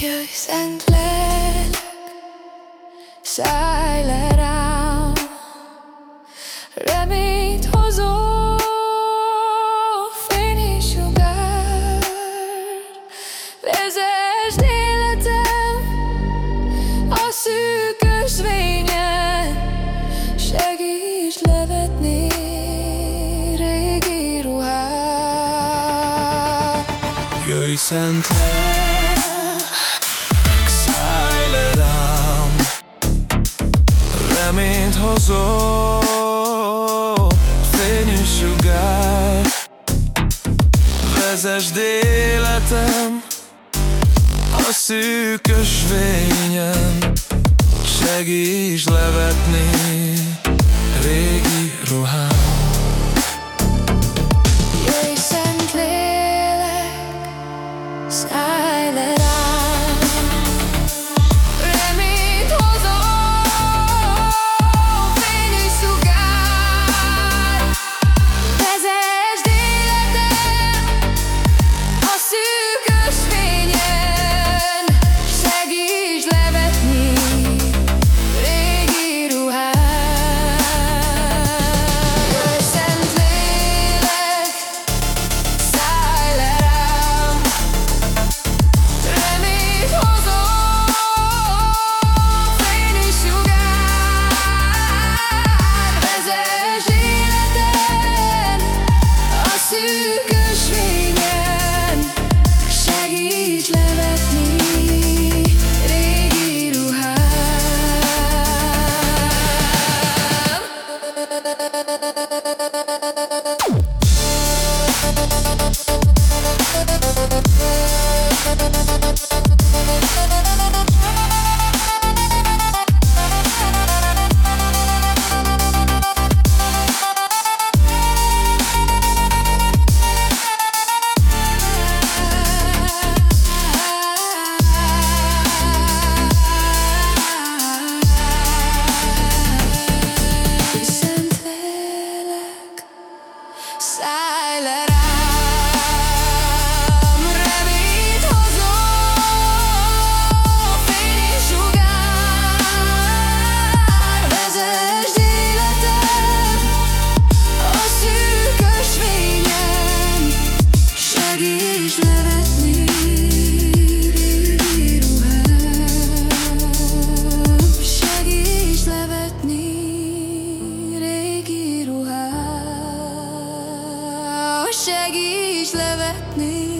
Jöjj, szent lélek, szállj le rám, reményt hozó fény és sugár, vezesd életem a szűk ösvényen, segíts levetni régi ruhát. Jöjj, szent lélek, hozó fényű sugár. Vezesd életem a szűkös vényen, segíts levetni régi ruhát. meg is levetnék.